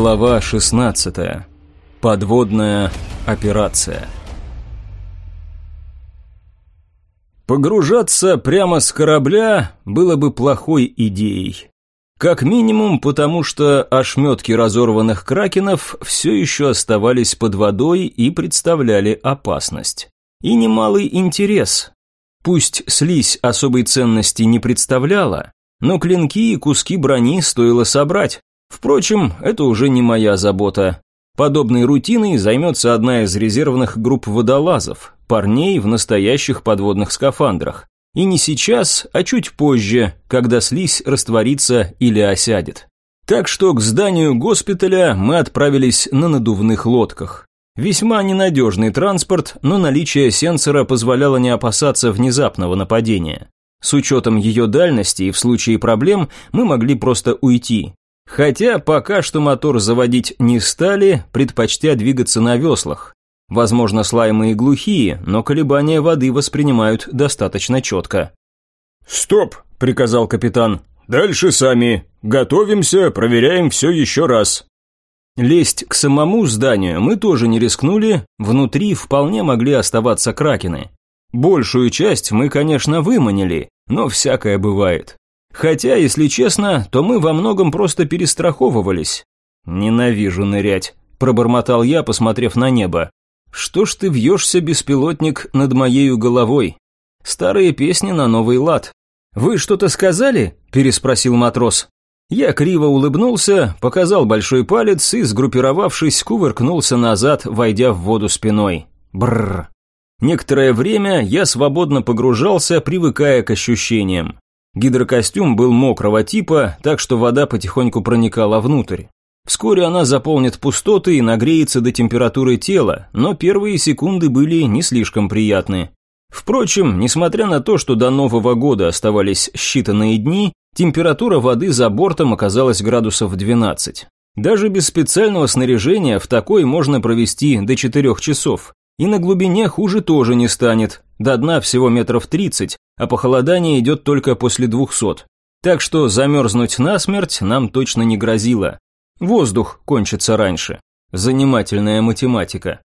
Глава 16. Подводная операция. Погружаться прямо с корабля было бы плохой идеей. Как минимум потому, что ошметки разорванных кракенов все еще оставались под водой и представляли опасность. И немалый интерес. Пусть слизь особой ценности не представляла, но клинки и куски брони стоило собрать, Впрочем, это уже не моя забота. Подобной рутиной займется одна из резервных групп водолазов, парней в настоящих подводных скафандрах. И не сейчас, а чуть позже, когда слизь растворится или осядет. Так что к зданию госпиталя мы отправились на надувных лодках. Весьма ненадежный транспорт, но наличие сенсора позволяло не опасаться внезапного нападения. С учетом ее дальности и в случае проблем мы могли просто уйти, Хотя пока что мотор заводить не стали, предпочтя двигаться на веслах. Возможно, слаймы и глухие, но колебания воды воспринимают достаточно четко. «Стоп!» – приказал капитан. «Дальше сами. Готовимся, проверяем все еще раз». Лезть к самому зданию мы тоже не рискнули, внутри вполне могли оставаться кракены. Большую часть мы, конечно, выманили, но всякое бывает. Хотя, если честно, то мы во многом просто перестраховывались. Ненавижу нырять, пробормотал я, посмотрев на небо. Что ж ты вьешься, беспилотник, над моею головой? Старые песни на новый лад. Вы что-то сказали? переспросил матрос. Я криво улыбнулся, показал большой палец и, сгруппировавшись, кувыркнулся назад, войдя в воду спиной. Бррр. Некоторое время я свободно погружался, привыкая к ощущениям. Гидрокостюм был мокрого типа, так что вода потихоньку проникала внутрь. Вскоре она заполнит пустоты и нагреется до температуры тела, но первые секунды были не слишком приятны. Впрочем, несмотря на то, что до Нового года оставались считанные дни, температура воды за бортом оказалась градусов 12. Даже без специального снаряжения в такой можно провести до 4 часов. И на глубине хуже тоже не станет, до дна всего метров 30, а похолодание идет только после 200. Так что замерзнуть насмерть нам точно не грозило. Воздух кончится раньше. Занимательная математика.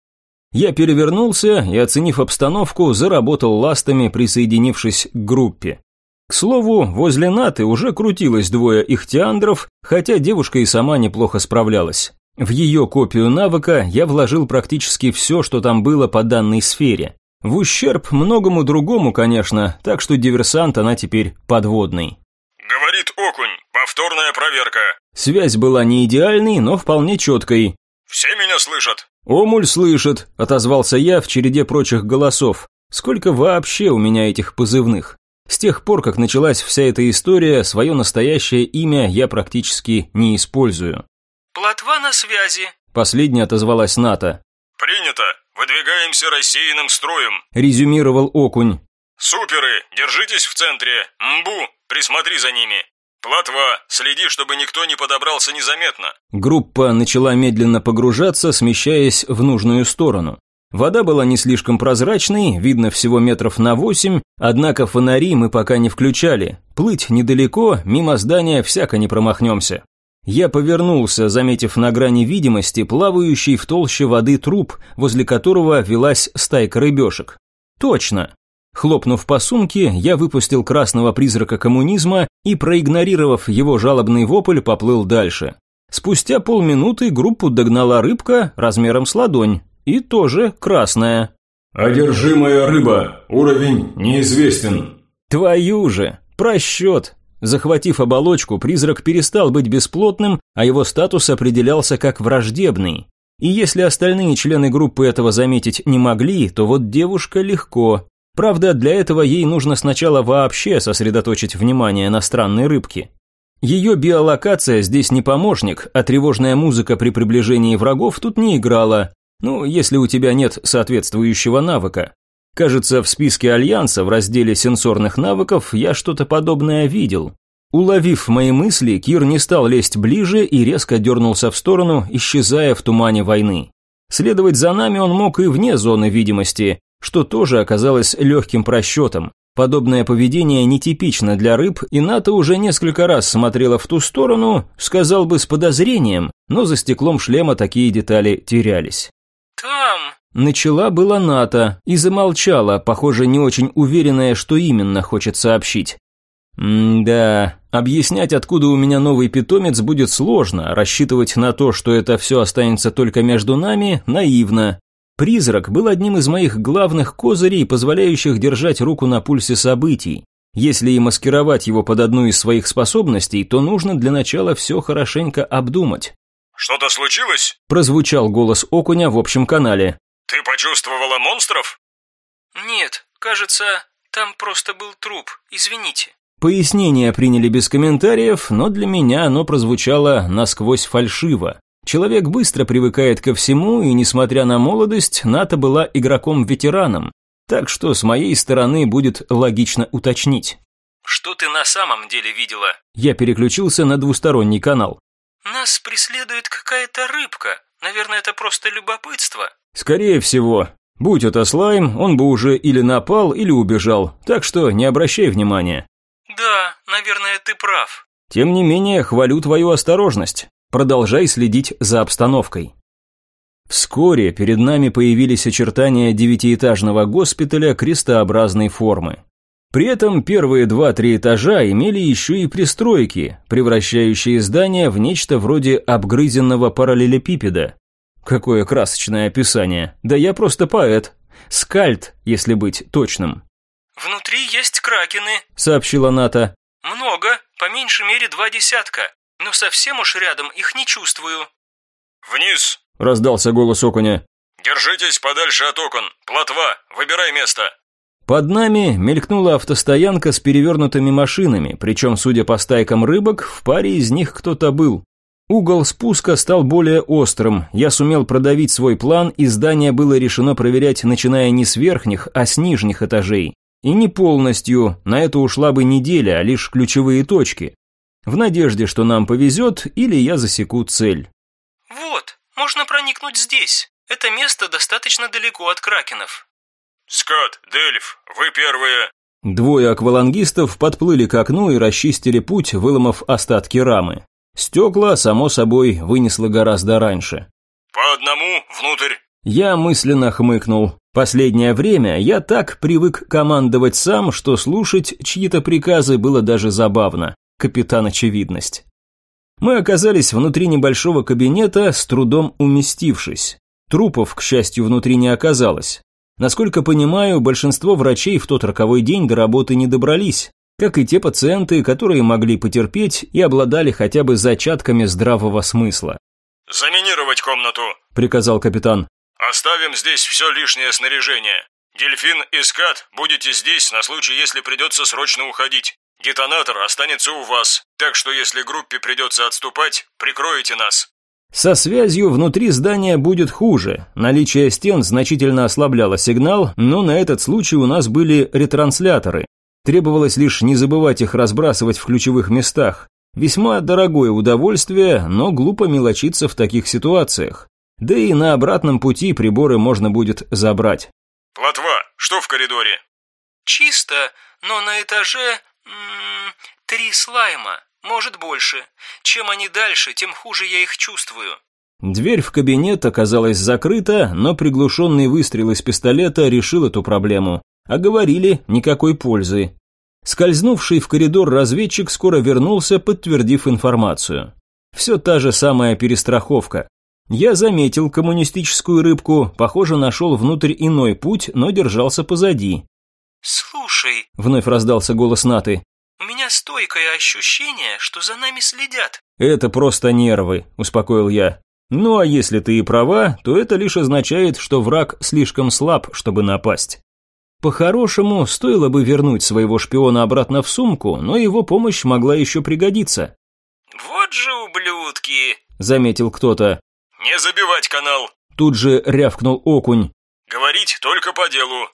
Я перевернулся и, оценив обстановку, заработал ластами, присоединившись к группе. К слову, возле Наты уже крутилось двое ихтиандров, хотя девушка и сама неплохо справлялась. В ее копию навыка я вложил практически все, что там было по данной сфере. В ущерб многому другому, конечно, так что диверсант она теперь подводный. «Говорит Окунь, повторная проверка». Связь была не идеальной, но вполне четкой. «Все меня слышат?» «Омуль слышит», – отозвался я в череде прочих голосов. «Сколько вообще у меня этих позывных?» С тех пор, как началась вся эта история, свое настоящее имя я практически не использую. «Плотва на связи», – последняя отозвалась Ната. «Принято. Выдвигаемся рассеянным строем», – резюмировал Окунь. «Суперы, держитесь в центре. Мбу, присмотри за ними. Плотва, следи, чтобы никто не подобрался незаметно». Группа начала медленно погружаться, смещаясь в нужную сторону. Вода была не слишком прозрачной, видно всего метров на восемь, однако фонари мы пока не включали. Плыть недалеко, мимо здания всяко не промахнемся. Я повернулся, заметив на грани видимости плавающий в толще воды труп, возле которого велась стайка рыбешек. Точно. Хлопнув по сумке, я выпустил красного призрака коммунизма и, проигнорировав его жалобный вопль, поплыл дальше. Спустя полминуты группу догнала рыбка размером с ладонь, и тоже красная. «Одержимая рыба. Уровень неизвестен». «Твою же! Просчет! Захватив оболочку, призрак перестал быть бесплотным, а его статус определялся как враждебный. И если остальные члены группы этого заметить не могли, то вот девушка легко. Правда, для этого ей нужно сначала вообще сосредоточить внимание на странной рыбке. Ее биолокация здесь не помощник, а тревожная музыка при приближении врагов тут не играла. Ну, если у тебя нет соответствующего навыка. Кажется, в списке Альянса в разделе сенсорных навыков я что-то подобное видел. Уловив мои мысли, Кир не стал лезть ближе и резко дернулся в сторону, исчезая в тумане войны. Следовать за нами он мог и вне зоны видимости, что тоже оказалось легким просчетом. Подобное поведение нетипично для рыб, и Ната уже несколько раз смотрела в ту сторону, сказал бы с подозрением, но за стеклом шлема такие детали терялись. «Там...» Начала была Ната и замолчала, похоже, не очень уверенная, что именно хочет сообщить. «М-да, объяснять, откуда у меня новый питомец, будет сложно, рассчитывать на то, что это все останется только между нами, наивно. Призрак был одним из моих главных козырей, позволяющих держать руку на пульсе событий. Если и маскировать его под одну из своих способностей, то нужно для начала все хорошенько обдумать. «Что-то случилось?» – прозвучал голос окуня в общем канале. «Ты почувствовала монстров?» «Нет, кажется, там просто был труп, извините». Пояснение приняли без комментариев, но для меня оно прозвучало насквозь фальшиво. Человек быстро привыкает ко всему, и, несмотря на молодость, Ната была игроком-ветераном, так что с моей стороны будет логично уточнить. «Что ты на самом деле видела?» Я переключился на двусторонний канал. «Нас преследует какая-то рыбка. Наверное, это просто любопытство». «Скорее всего. Будь это слайм, он бы уже или напал, или убежал, так что не обращай внимания». «Да, наверное, ты прав». «Тем не менее, хвалю твою осторожность. Продолжай следить за обстановкой». Вскоре перед нами появились очертания девятиэтажного госпиталя крестообразной формы. При этом первые два-три этажа имели еще и пристройки, превращающие здание в нечто вроде обгрызенного параллелепипеда. Какое красочное описание. Да я просто поэт. Скальд, если быть точным. «Внутри есть кракены», — сообщила Ната. «Много, по меньшей мере два десятка, но совсем уж рядом их не чувствую». «Вниз!» — раздался голос окуня. «Держитесь подальше от окон. Плотва, выбирай место». Под нами мелькнула автостоянка с перевернутыми машинами, причем, судя по стайкам рыбок, в паре из них кто-то был. Угол спуска стал более острым, я сумел продавить свой план, и здание было решено проверять, начиная не с верхних, а с нижних этажей. И не полностью, на это ушла бы неделя, а лишь ключевые точки. В надежде, что нам повезет, или я засеку цель. «Вот, можно проникнуть здесь. Это место достаточно далеко от кракенов». «Скат, Дельф, вы первые». Двое аквалангистов подплыли к окну и расчистили путь, выломав остатки рамы. Стекла, само собой, вынесло гораздо раньше. «По одному внутрь». Я мысленно хмыкнул. Последнее время я так привык командовать сам, что слушать чьи-то приказы было даже забавно. Капитан Очевидность. Мы оказались внутри небольшого кабинета, с трудом уместившись. Трупов, к счастью, внутри не оказалось. Насколько понимаю, большинство врачей в тот роковой день до работы не добрались, как и те пациенты, которые могли потерпеть и обладали хотя бы зачатками здравого смысла. «Заминировать комнату», – приказал капитан. Оставим здесь все лишнее снаряжение. Дельфин и скат будете здесь на случай, если придется срочно уходить. Детонатор останется у вас, так что если группе придется отступать, прикроете нас. Со связью внутри здания будет хуже. Наличие стен значительно ослабляло сигнал, но на этот случай у нас были ретрансляторы. Требовалось лишь не забывать их разбрасывать в ключевых местах. Весьма дорогое удовольствие, но глупо мелочиться в таких ситуациях. Да и на обратном пути приборы можно будет забрать. «Плотва, что в коридоре?» «Чисто, но на этаже... М -м, три слайма, может больше. Чем они дальше, тем хуже я их чувствую». Дверь в кабинет оказалась закрыта, но приглушенный выстрел из пистолета решил эту проблему. А говорили, никакой пользы. Скользнувший в коридор разведчик скоро вернулся, подтвердив информацию. Все та же самая перестраховка. Я заметил коммунистическую рыбку, похоже, нашел внутрь иной путь, но держался позади. «Слушай», — вновь раздался голос Наты, «у меня стойкое ощущение, что за нами следят». «Это просто нервы», — успокоил я. «Ну а если ты и права, то это лишь означает, что враг слишком слаб, чтобы напасть». По-хорошему, стоило бы вернуть своего шпиона обратно в сумку, но его помощь могла еще пригодиться. «Вот же ублюдки!» – заметил кто-то. «Не забивать канал!» Тут же рявкнул окунь. «Говорить только по делу!»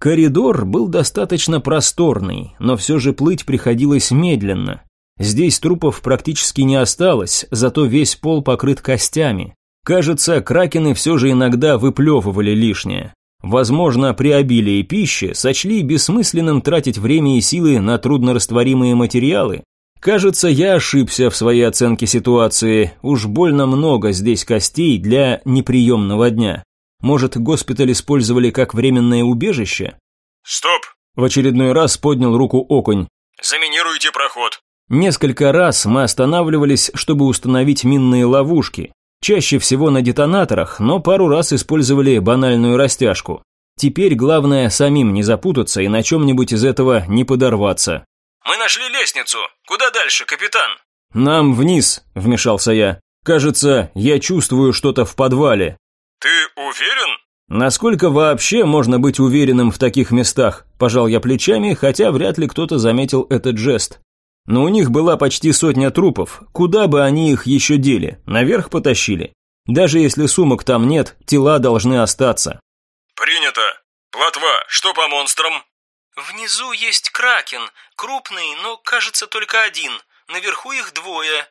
Коридор был достаточно просторный, но все же плыть приходилось медленно. Здесь трупов практически не осталось, зато весь пол покрыт костями. Кажется, кракены все же иногда выплевывали лишнее. Возможно, при обилии пищи, сочли бессмысленным тратить время и силы на труднорастворимые материалы. Кажется, я ошибся в своей оценке ситуации, уж больно много здесь костей для неприемного дня. Может, госпиталь использовали как временное убежище? «Стоп!» В очередной раз поднял руку окунь. «Заминируйте проход!» Несколько раз мы останавливались, чтобы установить минные ловушки. Чаще всего на детонаторах, но пару раз использовали банальную растяжку. Теперь главное самим не запутаться и на чем-нибудь из этого не подорваться. «Мы нашли лестницу. Куда дальше, капитан?» «Нам вниз», – вмешался я. «Кажется, я чувствую что-то в подвале». «Ты уверен?» Насколько вообще можно быть уверенным в таких местах? Пожал я плечами, хотя вряд ли кто-то заметил этот жест. Но у них была почти сотня трупов. Куда бы они их еще дели? Наверх потащили. Даже если сумок там нет, тела должны остаться. Принято. Плотва, что по монстрам? Внизу есть кракен, крупный, но, кажется, только один. Наверху их двое.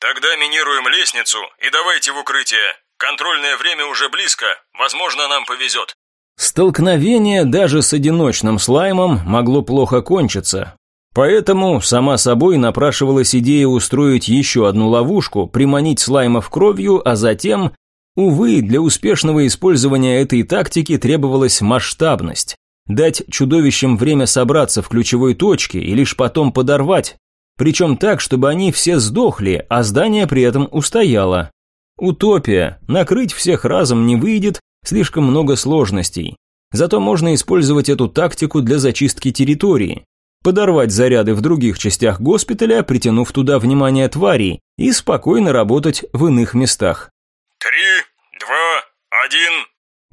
Тогда минируем лестницу и давайте в укрытие. Контрольное время уже близко, возможно, нам повезет. Столкновение даже с одиночным слаймом могло плохо кончиться. Поэтому, сама собой, напрашивалась идея устроить еще одну ловушку, приманить слаймов кровью, а затем... Увы, для успешного использования этой тактики требовалась масштабность. Дать чудовищам время собраться в ключевой точке и лишь потом подорвать. Причем так, чтобы они все сдохли, а здание при этом устояло. Утопия. Накрыть всех разом не выйдет, слишком много сложностей. Зато можно использовать эту тактику для зачистки территории. Подорвать заряды в других частях госпиталя, притянув туда внимание тварей, и спокойно работать в иных местах. «Три, два, один...»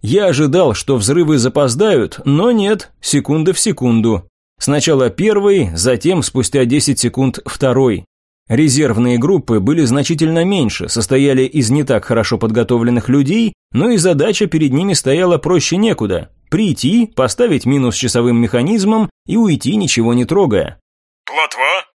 Я ожидал, что взрывы запоздают, но нет, секунда в секунду. Сначала первый, затем спустя 10 секунд второй. Резервные группы были значительно меньше, состояли из не так хорошо подготовленных людей, но и задача перед ними стояла проще некуда – прийти, поставить минус часовым механизмом и уйти, ничего не трогая. «Плотва?»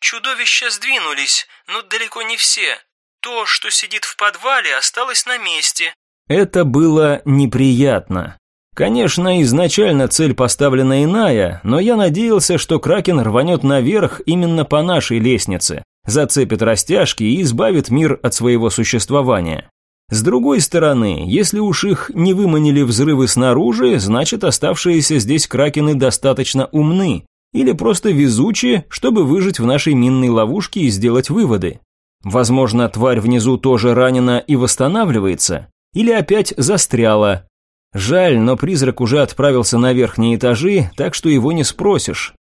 Чудовища сдвинулись, но далеко не все. То, что сидит в подвале, осталось на месте. Это было неприятно. Конечно, изначально цель поставлена иная, но я надеялся, что Кракен рванет наверх именно по нашей лестнице зацепит растяжки и избавит мир от своего существования. С другой стороны, если уж их не выманили взрывы снаружи, значит оставшиеся здесь кракены достаточно умны или просто везучие, чтобы выжить в нашей минной ловушке и сделать выводы. Возможно, тварь внизу тоже ранена и восстанавливается, или опять застряла. Жаль, но призрак уже отправился на верхние этажи, так что его не спросишь.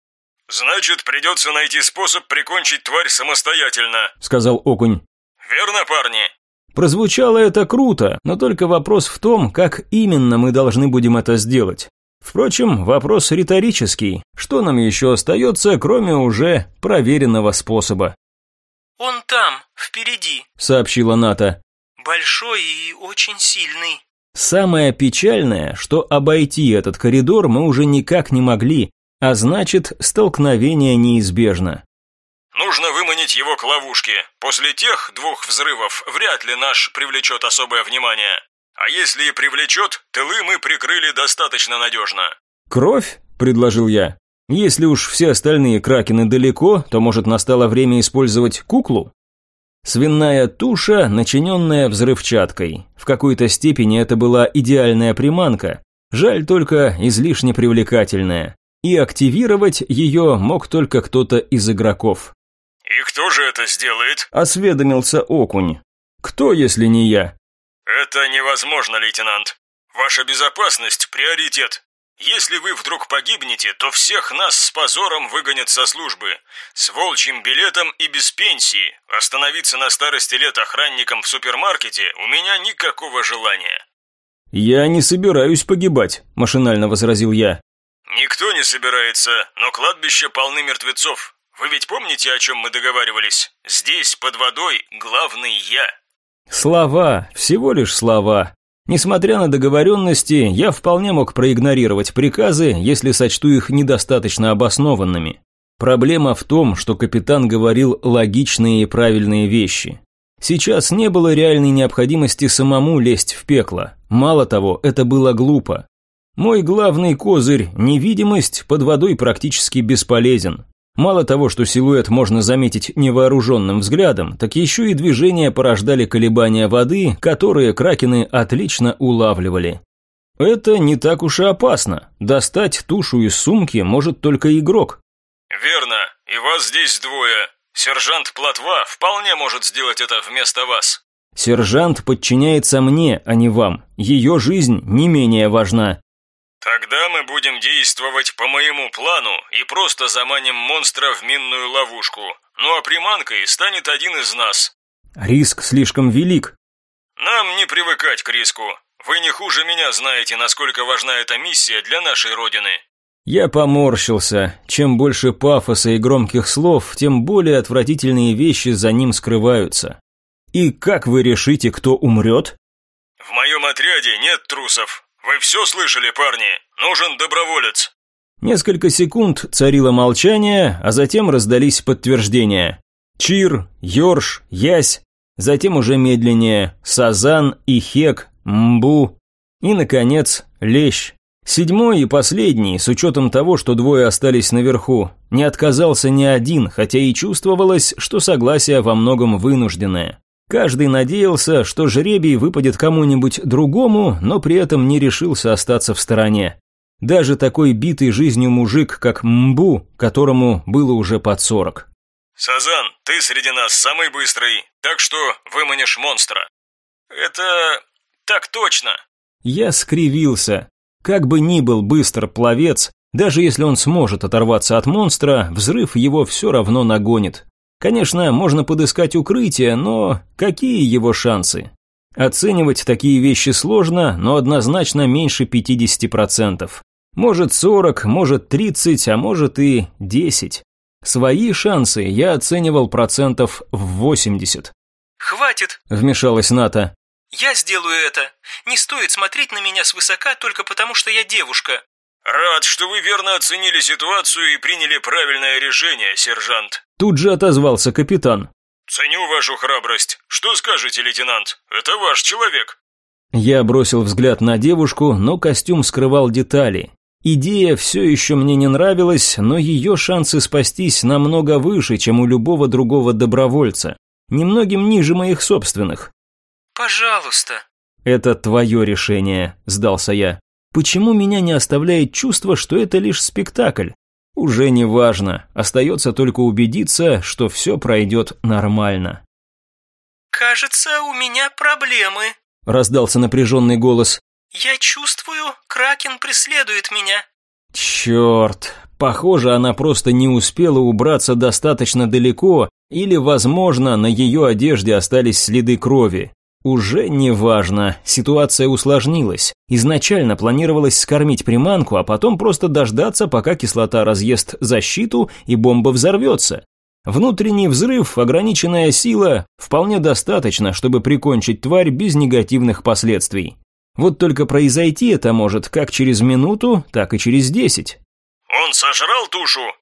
«Значит, придется найти способ прикончить тварь самостоятельно», — сказал Окунь. «Верно, парни?» Прозвучало это круто, но только вопрос в том, как именно мы должны будем это сделать. Впрочем, вопрос риторический. Что нам еще остается, кроме уже проверенного способа? «Он там, впереди», — сообщила Ната. «Большой и очень сильный». Самое печальное, что обойти этот коридор мы уже никак не могли, а значит, столкновение неизбежно. Нужно выманить его к ловушке. После тех двух взрывов вряд ли наш привлечет особое внимание. А если и привлечет, тылы мы прикрыли достаточно надежно. «Кровь?» – предложил я. «Если уж все остальные кракены далеко, то, может, настало время использовать куклу?» Свиная туша, начиненная взрывчаткой. В какой-то степени это была идеальная приманка. Жаль только излишне привлекательная и активировать ее мог только кто-то из игроков. «И кто же это сделает?» – осведомился Окунь. «Кто, если не я?» «Это невозможно, лейтенант. Ваша безопасность – приоритет. Если вы вдруг погибнете, то всех нас с позором выгонят со службы. С волчьим билетом и без пенсии. Остановиться на старости лет охранником в супермаркете у меня никакого желания». «Я не собираюсь погибать», – машинально возразил я. «Никто не собирается, но кладбище полны мертвецов. Вы ведь помните, о чем мы договаривались? Здесь, под водой, главный я». Слова, всего лишь слова. Несмотря на договоренности, я вполне мог проигнорировать приказы, если сочту их недостаточно обоснованными. Проблема в том, что капитан говорил логичные и правильные вещи. Сейчас не было реальной необходимости самому лезть в пекло. Мало того, это было глупо. Мой главный козырь – невидимость под водой практически бесполезен. Мало того, что силуэт можно заметить невооруженным взглядом, так еще и движения порождали колебания воды, которые кракены отлично улавливали. Это не так уж и опасно. Достать тушу из сумки может только игрок. Верно, и вас здесь двое. Сержант Платва вполне может сделать это вместо вас. Сержант подчиняется мне, а не вам. Ее жизнь не менее важна. Тогда мы будем действовать по моему плану и просто заманим монстра в минную ловушку. Ну а приманкой станет один из нас. Риск слишком велик. Нам не привыкать к риску. Вы не хуже меня знаете, насколько важна эта миссия для нашей Родины. Я поморщился. Чем больше пафоса и громких слов, тем более отвратительные вещи за ним скрываются. И как вы решите, кто умрет? В моем отряде нет трусов. Вы все слышали, парни? Нужен доброволец. Несколько секунд царило молчание, а затем раздались подтверждения. Чир, Йорш, Ясь, затем уже медленнее Сазан и Хек, Мбу и, наконец, Лещ. Седьмой и последний, с учетом того, что двое остались наверху, не отказался ни один, хотя и чувствовалось, что согласие во многом вынужденное. Каждый надеялся, что жребий выпадет кому-нибудь другому, но при этом не решился остаться в стороне. Даже такой битый жизнью мужик, как Мбу, которому было уже под сорок. «Сазан, ты среди нас самый быстрый, так что выманишь монстра». «Это... так точно». Я скривился. Как бы ни был быстр пловец, даже если он сможет оторваться от монстра, взрыв его все равно нагонит. Конечно, можно подыскать укрытие, но какие его шансы? Оценивать такие вещи сложно, но однозначно меньше 50%. Может 40, может 30, а может и 10. Свои шансы я оценивал процентов в 80. «Хватит!» – вмешалась Ната. «Я сделаю это. Не стоит смотреть на меня свысока только потому, что я девушка». «Рад, что вы верно оценили ситуацию и приняли правильное решение, сержант». Тут же отозвался капитан. «Ценю вашу храбрость. Что скажете, лейтенант? Это ваш человек». Я бросил взгляд на девушку, но костюм скрывал детали. Идея все еще мне не нравилась, но ее шансы спастись намного выше, чем у любого другого добровольца. Немногим ниже моих собственных. «Пожалуйста». «Это твое решение», – сдался я. Почему меня не оставляет чувство, что это лишь спектакль? Уже не важно, остается только убедиться, что все пройдет нормально. «Кажется, у меня проблемы», – раздался напряженный голос. «Я чувствую, Кракен преследует меня». Черт, похоже, она просто не успела убраться достаточно далеко, или, возможно, на ее одежде остались следы крови. Уже не важно, ситуация усложнилась. Изначально планировалось скормить приманку, а потом просто дождаться, пока кислота разъест защиту и бомба взорвется. Внутренний взрыв, ограниченная сила, вполне достаточно, чтобы прикончить тварь без негативных последствий. Вот только произойти это может как через минуту, так и через десять. «Он сожрал тушу?»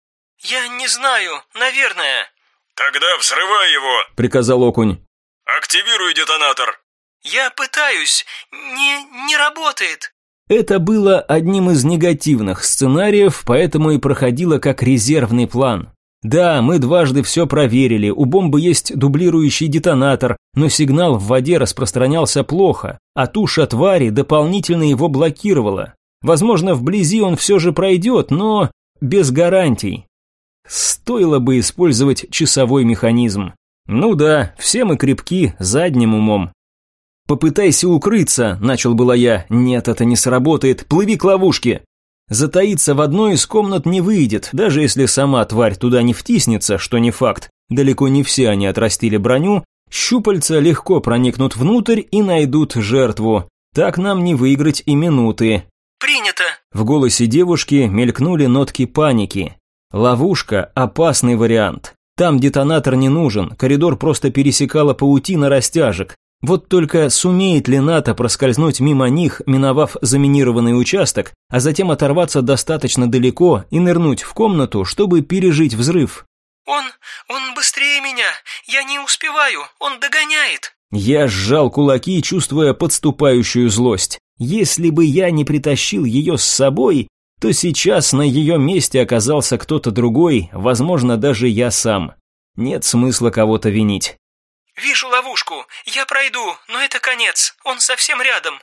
«Я не знаю, наверное». «Тогда взрывай его», — приказал окунь. «Активируй детонатор!» «Я пытаюсь, не, не работает!» Это было одним из негативных сценариев, поэтому и проходило как резервный план. Да, мы дважды все проверили, у бомбы есть дублирующий детонатор, но сигнал в воде распространялся плохо, а туша твари дополнительно его блокировала. Возможно, вблизи он все же пройдет, но без гарантий. Стоило бы использовать часовой механизм. «Ну да, все мы крепки, задним умом». «Попытайся укрыться», – начал было я. «Нет, это не сработает, плыви к ловушке». Затаиться в одной из комнат не выйдет, даже если сама тварь туда не втиснется, что не факт. Далеко не все они отрастили броню, щупальца легко проникнут внутрь и найдут жертву. Так нам не выиграть и минуты. «Принято!» В голосе девушки мелькнули нотки паники. Ловушка – опасный вариант. Там детонатор не нужен, коридор просто пересекала паутина растяжек. Вот только сумеет ли НАТО проскользнуть мимо них, миновав заминированный участок, а затем оторваться достаточно далеко и нырнуть в комнату, чтобы пережить взрыв? «Он... он быстрее меня! Я не успеваю! Он догоняет!» Я сжал кулаки, чувствуя подступающую злость. Если бы я не притащил ее с собой, то сейчас на ее месте оказался кто-то другой, возможно, даже я сам. Нет смысла кого-то винить. «Вижу ловушку. Я пройду, но это конец. Он совсем рядом.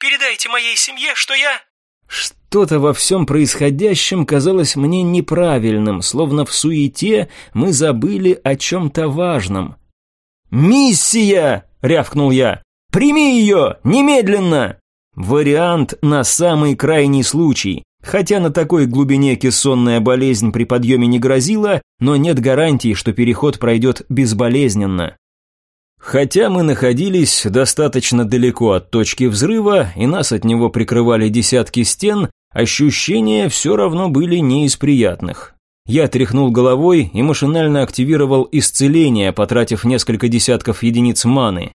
Передайте моей семье, что я...» Что-то во всем происходящем казалось мне неправильным, словно в суете мы забыли о чем-то важном. «Миссия!» — рявкнул я. «Прими ее! Немедленно!» Вариант на самый крайний случай. Хотя на такой глубине кессонная болезнь при подъеме не грозила, но нет гарантии, что переход пройдет безболезненно. Хотя мы находились достаточно далеко от точки взрыва, и нас от него прикрывали десятки стен, ощущения все равно были не из приятных. Я тряхнул головой и машинально активировал исцеление, потратив несколько десятков единиц маны.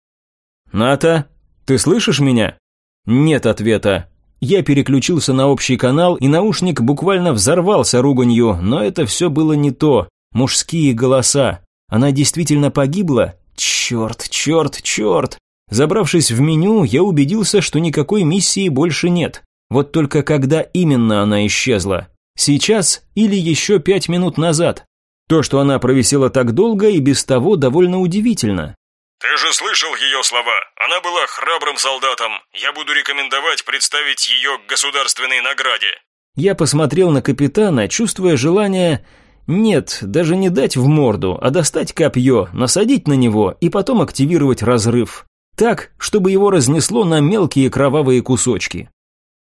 «Ната, ты слышишь меня?» Нет ответа. Я переключился на общий канал, и наушник буквально взорвался руганью, но это все было не то. Мужские голоса. Она действительно погибла? Черт, черт, черт. Забравшись в меню, я убедился, что никакой миссии больше нет. Вот только когда именно она исчезла? Сейчас или еще пять минут назад? То, что она провисела так долго и без того довольно удивительно. «Ты же слышал ее слова. Она была храбрым солдатом. Я буду рекомендовать представить ее к государственной награде». Я посмотрел на капитана, чувствуя желание... Нет, даже не дать в морду, а достать копье, насадить на него и потом активировать разрыв. Так, чтобы его разнесло на мелкие кровавые кусочки.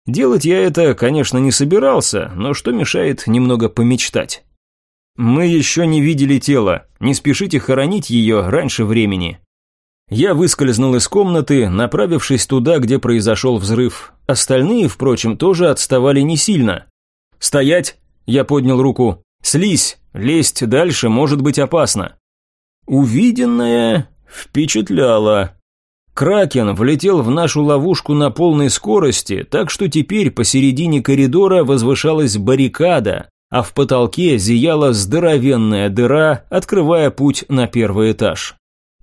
Делать я это, конечно, не собирался, но что мешает немного помечтать? Мы еще не видели тело, не спешите хоронить ее раньше времени. Я выскользнул из комнаты, направившись туда, где произошел взрыв. Остальные, впрочем, тоже отставали не сильно. «Стоять!» – я поднял руку. «Слизь! Лезть дальше может быть опасно!» Увиденное впечатляло. Кракен влетел в нашу ловушку на полной скорости, так что теперь посередине коридора возвышалась баррикада, а в потолке зияла здоровенная дыра, открывая путь на первый этаж.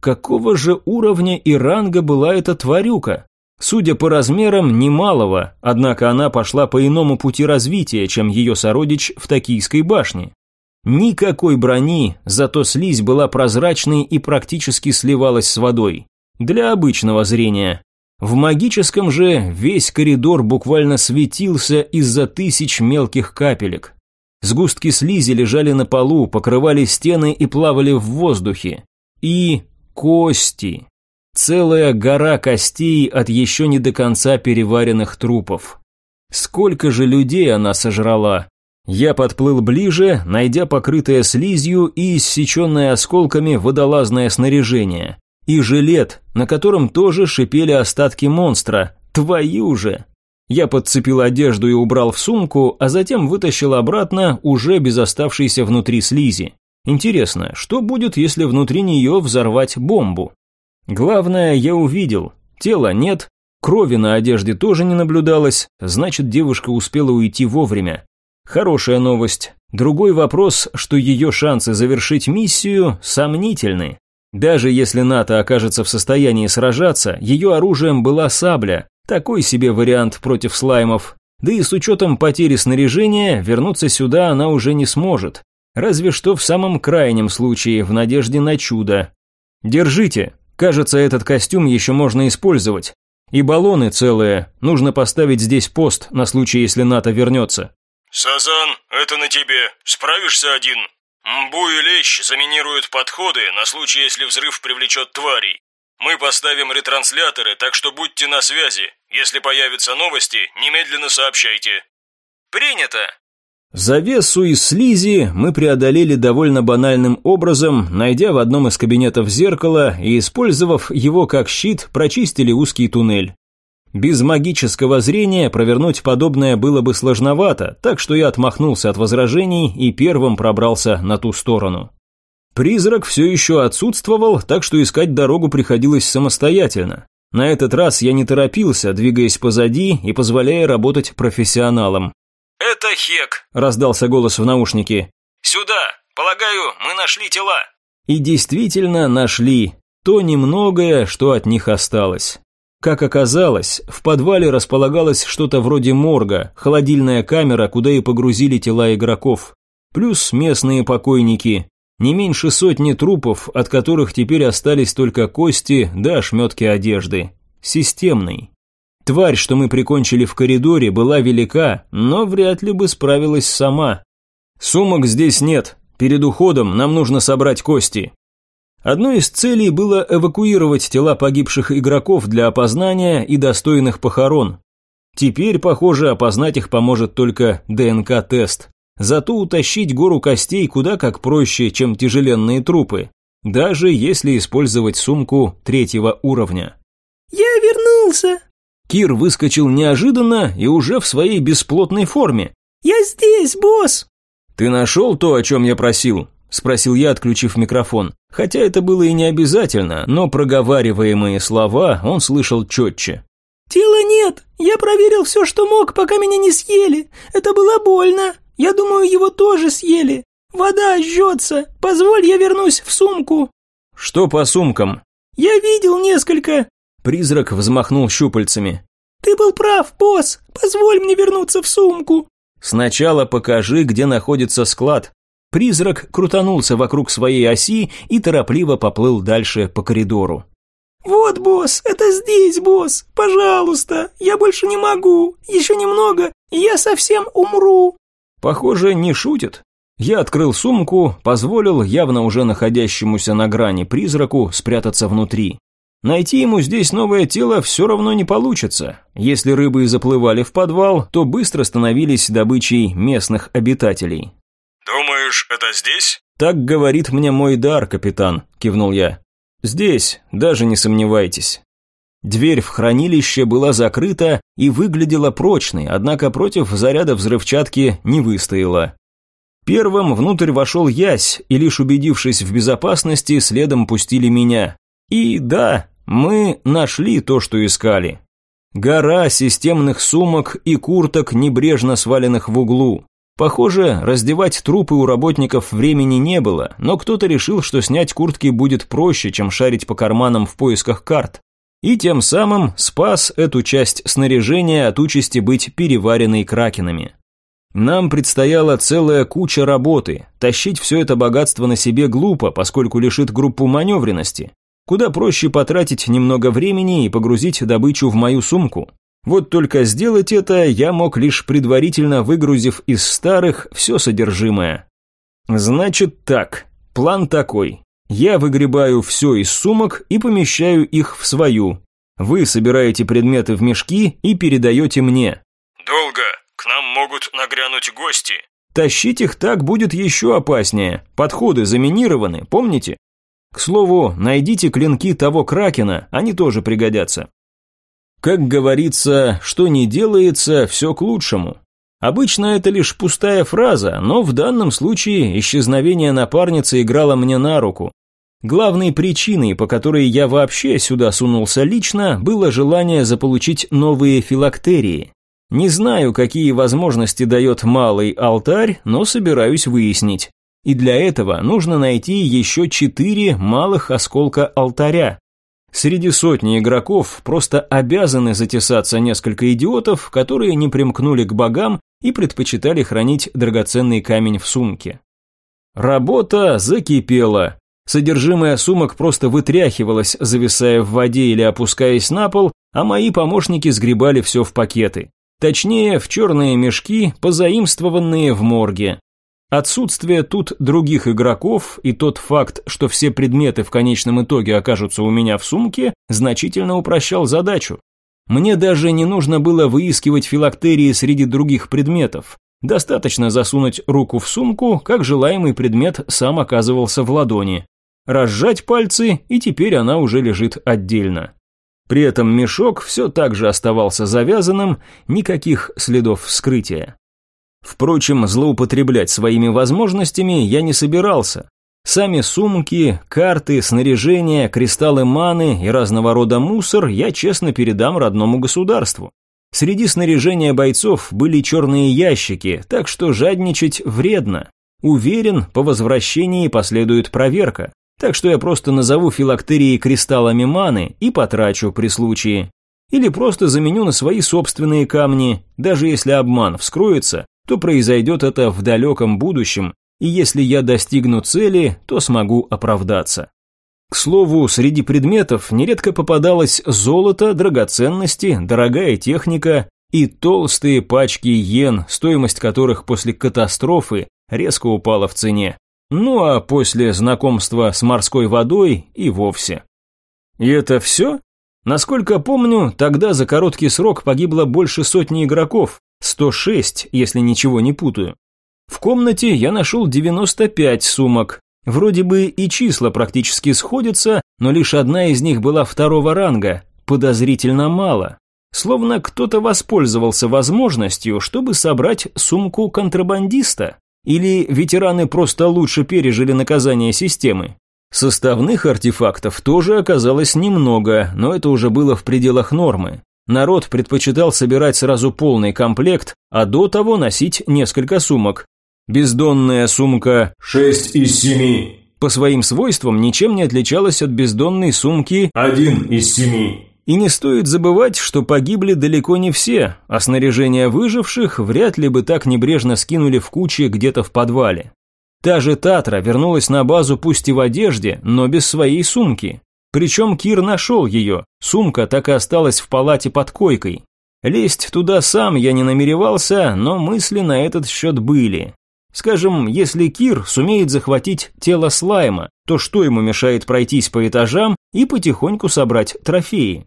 Какого же уровня и ранга была эта тварюка? Судя по размерам, немалого, однако она пошла по иному пути развития, чем ее сородич в Токийской башне. Никакой брони, зато слизь была прозрачной и практически сливалась с водой. Для обычного зрения. В магическом же весь коридор буквально светился из-за тысяч мелких капелек. Сгустки слизи лежали на полу, покрывали стены и плавали в воздухе. И Кости. Целая гора костей от еще не до конца переваренных трупов. Сколько же людей она сожрала? Я подплыл ближе, найдя покрытое слизью и иссеченное осколками водолазное снаряжение. И жилет, на котором тоже шипели остатки монстра. Твою же! Я подцепил одежду и убрал в сумку, а затем вытащил обратно уже без оставшейся внутри слизи. Интересно, что будет, если внутри нее взорвать бомбу? Главное, я увидел. Тела нет, крови на одежде тоже не наблюдалось, значит, девушка успела уйти вовремя. Хорошая новость. Другой вопрос, что ее шансы завершить миссию сомнительны. Даже если НАТО окажется в состоянии сражаться, ее оружием была сабля, такой себе вариант против слаймов. Да и с учетом потери снаряжения, вернуться сюда она уже не сможет. Разве что в самом крайнем случае, в надежде на чудо. Держите. Кажется, этот костюм еще можно использовать. И баллоны целые. Нужно поставить здесь пост на случай, если НАТО вернется. Сазан, это на тебе. Справишься один? Мбу и Лещ заминируют подходы на случай, если взрыв привлечет тварей. Мы поставим ретрансляторы, так что будьте на связи. Если появятся новости, немедленно сообщайте. Принято. Завесу из слизи мы преодолели довольно банальным образом, найдя в одном из кабинетов зеркало и, использовав его как щит, прочистили узкий туннель. Без магического зрения провернуть подобное было бы сложновато, так что я отмахнулся от возражений и первым пробрался на ту сторону. Призрак все еще отсутствовал, так что искать дорогу приходилось самостоятельно. На этот раз я не торопился, двигаясь позади и позволяя работать профессионалам. «Это Хек», – раздался голос в наушнике. «Сюда! Полагаю, мы нашли тела». И действительно нашли то немногое, что от них осталось. Как оказалось, в подвале располагалось что-то вроде морга, холодильная камера, куда и погрузили тела игроков. Плюс местные покойники. Не меньше сотни трупов, от которых теперь остались только кости да ошметки одежды. Системный. Тварь, что мы прикончили в коридоре, была велика, но вряд ли бы справилась сама. Сумок здесь нет. Перед уходом нам нужно собрать кости. Одной из целей было эвакуировать тела погибших игроков для опознания и достойных похорон. Теперь, похоже, опознать их поможет только ДНК-тест. Зато утащить гору костей куда как проще, чем тяжеленные трупы, даже если использовать сумку третьего уровня. «Я вернулся!» Кир выскочил неожиданно и уже в своей бесплотной форме. «Я здесь, босс!» «Ты нашел то, о чем я просил?» Спросил я, отключив микрофон. Хотя это было и не обязательно, но проговариваемые слова он слышал четче. «Тела нет. Я проверил все, что мог, пока меня не съели. Это было больно. Я думаю, его тоже съели. Вода жжется. Позволь, я вернусь в сумку». «Что по сумкам?» «Я видел несколько». Призрак взмахнул щупальцами. «Ты был прав, босс. Позволь мне вернуться в сумку». «Сначала покажи, где находится склад», Призрак крутанулся вокруг своей оси и торопливо поплыл дальше по коридору. «Вот, босс, это здесь, босс! Пожалуйста! Я больше не могу! Еще немного, и я совсем умру!» Похоже, не шутит. Я открыл сумку, позволил явно уже находящемуся на грани призраку спрятаться внутри. Найти ему здесь новое тело все равно не получится. Если рыбы заплывали в подвал, то быстро становились добычей местных обитателей. «Думаешь, это здесь?» «Так говорит мне мой дар, капитан», – кивнул я. «Здесь, даже не сомневайтесь». Дверь в хранилище была закрыта и выглядела прочной, однако против заряда взрывчатки не выстояла. Первым внутрь вошел Ясь, и лишь убедившись в безопасности, следом пустили меня. И да, мы нашли то, что искали. Гора системных сумок и курток, небрежно сваленных в углу. Похоже, раздевать трупы у работников времени не было, но кто-то решил, что снять куртки будет проще, чем шарить по карманам в поисках карт. И тем самым спас эту часть снаряжения от участи быть переваренной кракенами. Нам предстояла целая куча работы. Тащить все это богатство на себе глупо, поскольку лишит группу маневренности. Куда проще потратить немного времени и погрузить добычу в мою сумку. Вот только сделать это я мог лишь предварительно выгрузив из старых все содержимое. Значит так, план такой. Я выгребаю все из сумок и помещаю их в свою. Вы собираете предметы в мешки и передаете мне. Долго. К нам могут нагрянуть гости. Тащить их так будет еще опаснее. Подходы заминированы, помните? К слову, найдите клинки того кракена, они тоже пригодятся. Как говорится, что не делается, все к лучшему. Обычно это лишь пустая фраза, но в данном случае исчезновение напарницы играло мне на руку. Главной причиной, по которой я вообще сюда сунулся лично, было желание заполучить новые филактерии. Не знаю, какие возможности дает малый алтарь, но собираюсь выяснить. И для этого нужно найти еще четыре малых осколка алтаря. Среди сотни игроков просто обязаны затесаться несколько идиотов, которые не примкнули к богам и предпочитали хранить драгоценный камень в сумке. Работа закипела. Содержимое сумок просто вытряхивалось, зависая в воде или опускаясь на пол, а мои помощники сгребали все в пакеты. Точнее, в черные мешки, позаимствованные в морге. Отсутствие тут других игроков и тот факт, что все предметы в конечном итоге окажутся у меня в сумке, значительно упрощал задачу. Мне даже не нужно было выискивать филактерии среди других предметов. Достаточно засунуть руку в сумку, как желаемый предмет сам оказывался в ладони. Разжать пальцы, и теперь она уже лежит отдельно. При этом мешок все так же оставался завязанным, никаких следов вскрытия. Впрочем, злоупотреблять своими возможностями я не собирался. Сами сумки, карты, снаряжение, кристаллы маны и разного рода мусор я честно передам родному государству. Среди снаряжения бойцов были черные ящики, так что жадничать вредно. Уверен, по возвращении последует проверка. Так что я просто назову филактерии кристаллами маны и потрачу при случае. или просто заменю на свои собственные камни. Даже если обман вскроется, то произойдет это в далеком будущем, и если я достигну цели, то смогу оправдаться. К слову, среди предметов нередко попадалось золото, драгоценности, дорогая техника и толстые пачки йен, стоимость которых после катастрофы резко упала в цене. Ну а после знакомства с морской водой и вовсе. И это все? Насколько помню, тогда за короткий срок погибло больше сотни игроков, 106, если ничего не путаю. В комнате я нашел 95 сумок. Вроде бы и числа практически сходятся, но лишь одна из них была второго ранга, подозрительно мало. Словно кто-то воспользовался возможностью, чтобы собрать сумку контрабандиста. Или ветераны просто лучше пережили наказание системы. Составных артефактов тоже оказалось немного, но это уже было в пределах нормы. Народ предпочитал собирать сразу полный комплект, а до того носить несколько сумок. Бездонная сумка «Шесть из семи» по своим свойствам ничем не отличалась от бездонной сумки «Один из семи». И не стоит забывать, что погибли далеко не все, а снаряжение выживших вряд ли бы так небрежно скинули в куче где-то в подвале. Та же Татра вернулась на базу пусть и в одежде, но без своей сумки. Причем Кир нашел ее, сумка так и осталась в палате под койкой. Лезть туда сам я не намеревался, но мысли на этот счет были. Скажем, если Кир сумеет захватить тело слайма, то что ему мешает пройтись по этажам и потихоньку собрать трофеи?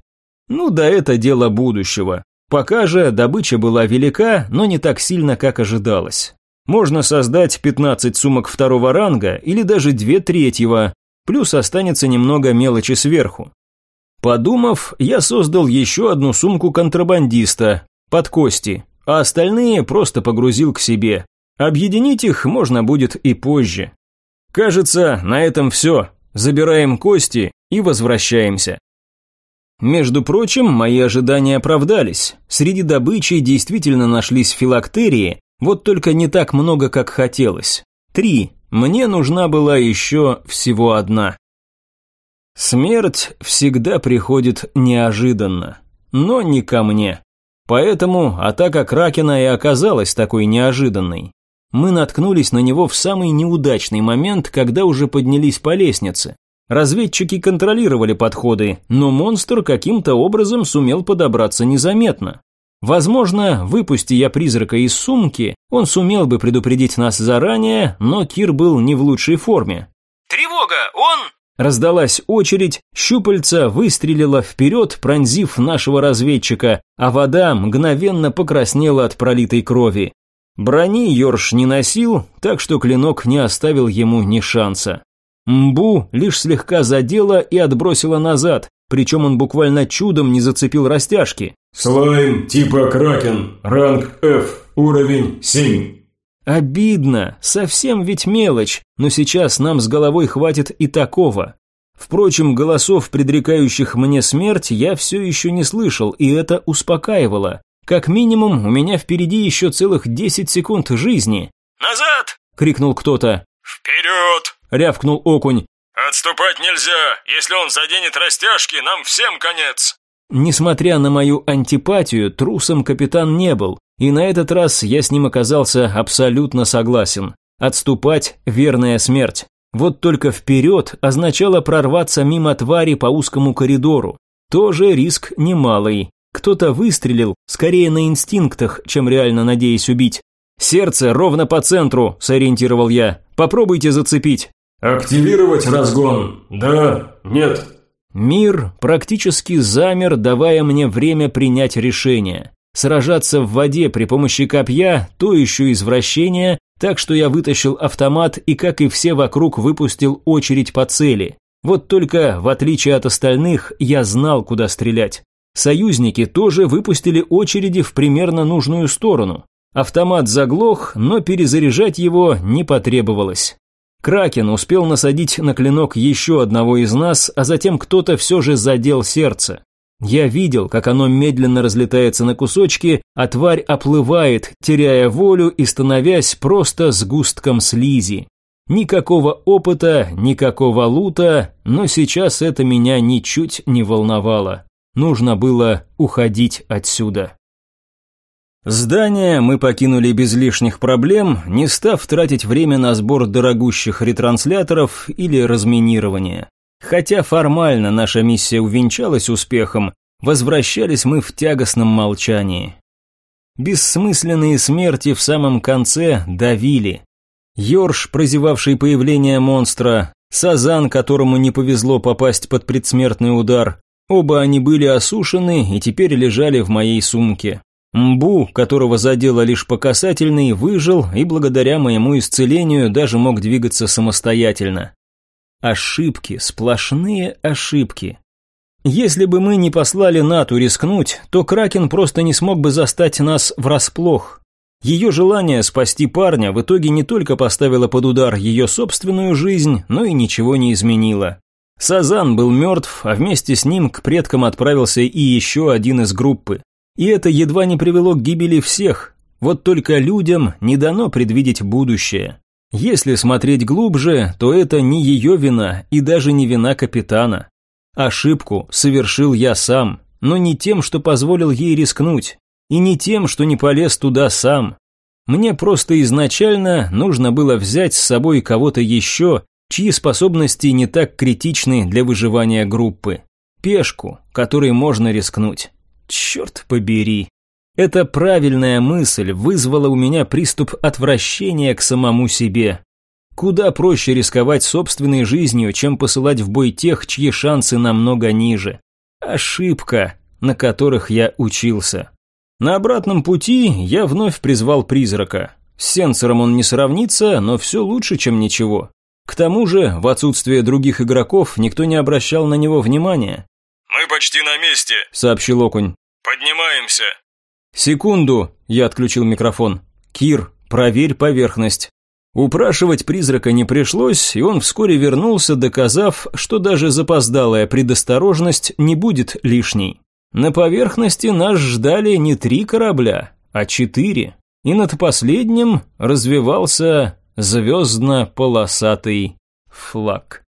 Ну да это дело будущего. Пока же добыча была велика, но не так сильно, как ожидалось. Можно создать 15 сумок второго ранга или даже две третьего, плюс останется немного мелочи сверху. Подумав, я создал еще одну сумку контрабандиста, под кости, а остальные просто погрузил к себе. Объединить их можно будет и позже. Кажется, на этом все. Забираем кости и возвращаемся. Между прочим, мои ожидания оправдались. Среди добычи действительно нашлись филактерии, вот только не так много, как хотелось. Три. Мне нужна была еще всего одна. Смерть всегда приходит неожиданно, но не ко мне. Поэтому атака Кракена и оказалась такой неожиданной. Мы наткнулись на него в самый неудачный момент, когда уже поднялись по лестнице. Разведчики контролировали подходы, но монстр каким-то образом сумел подобраться незаметно. Возможно, выпусти я призрака из сумки, он сумел бы предупредить нас заранее, но Кир был не в лучшей форме. «Тревога! Он...» Раздалась очередь, щупальца выстрелила вперед, пронзив нашего разведчика, а вода мгновенно покраснела от пролитой крови. Брони Йорш не носил, так что клинок не оставил ему ни шанса. Мбу лишь слегка задела и отбросила назад, причем он буквально чудом не зацепил растяжки. «Слайм типа Кракен, ранг F, уровень 7». Обидно, совсем ведь мелочь, но сейчас нам с головой хватит и такого. Впрочем, голосов, предрекающих мне смерть, я все еще не слышал, и это успокаивало. Как минимум, у меня впереди еще целых 10 секунд жизни. «Назад!» – крикнул кто-то. «Вперед!» – рявкнул окунь. «Отступать нельзя! Если он заденет растяжки, нам всем конец!» Несмотря на мою антипатию, трусом капитан не был, и на этот раз я с ним оказался абсолютно согласен. Отступать – верная смерть. Вот только вперед означало прорваться мимо твари по узкому коридору. Тоже риск немалый. Кто-то выстрелил, скорее на инстинктах, чем реально надеясь убить. «Сердце ровно по центру», – сориентировал я. «Попробуйте зацепить». «Активировать разгон? Да? Нет?» Мир практически замер, давая мне время принять решение. Сражаться в воде при помощи копья – то еще извращение, так что я вытащил автомат и, как и все вокруг, выпустил очередь по цели. Вот только, в отличие от остальных, я знал, куда стрелять. Союзники тоже выпустили очереди в примерно нужную сторону. Автомат заглох, но перезаряжать его не потребовалось. Кракен успел насадить на клинок еще одного из нас, а затем кто-то все же задел сердце. Я видел, как оно медленно разлетается на кусочки, а тварь оплывает, теряя волю и становясь просто сгустком слизи. Никакого опыта, никакого лута, но сейчас это меня ничуть не волновало. Нужно было уходить отсюда. Здание мы покинули без лишних проблем, не став тратить время на сбор дорогущих ретрансляторов или разминирование. Хотя формально наша миссия увенчалась успехом, возвращались мы в тягостном молчании. Бессмысленные смерти в самом конце давили. Йорш, прозевавший появление монстра, Сазан, которому не повезло попасть под предсмертный удар, оба они были осушены и теперь лежали в моей сумке. Мбу, которого задело лишь по касательной, выжил и благодаря моему исцелению даже мог двигаться самостоятельно. Ошибки, сплошные ошибки. Если бы мы не послали Нату рискнуть, то Кракен просто не смог бы застать нас врасплох. Ее желание спасти парня в итоге не только поставило под удар ее собственную жизнь, но и ничего не изменило. Сазан был мертв, а вместе с ним к предкам отправился и еще один из группы. И это едва не привело к гибели всех. Вот только людям не дано предвидеть будущее. Если смотреть глубже, то это не ее вина и даже не вина капитана. Ошибку совершил я сам, но не тем, что позволил ей рискнуть, и не тем, что не полез туда сам. Мне просто изначально нужно было взять с собой кого-то еще, чьи способности не так критичны для выживания группы. Пешку, которой можно рискнуть. Черт побери. Эта правильная мысль вызвала у меня приступ отвращения к самому себе. Куда проще рисковать собственной жизнью, чем посылать в бой тех, чьи шансы намного ниже. Ошибка, на которых я учился. На обратном пути я вновь призвал призрака. С сенсором он не сравнится, но все лучше, чем ничего. К тому же, в отсутствие других игроков, никто не обращал на него внимания. «Мы почти на месте», — сообщил Окунь. «Поднимаемся». «Секунду», — я отключил микрофон. «Кир, проверь поверхность». Упрашивать призрака не пришлось, и он вскоре вернулся, доказав, что даже запоздалая предосторожность не будет лишней. На поверхности нас ждали не три корабля, а четыре, и над последним развивался звездно-полосатый флаг.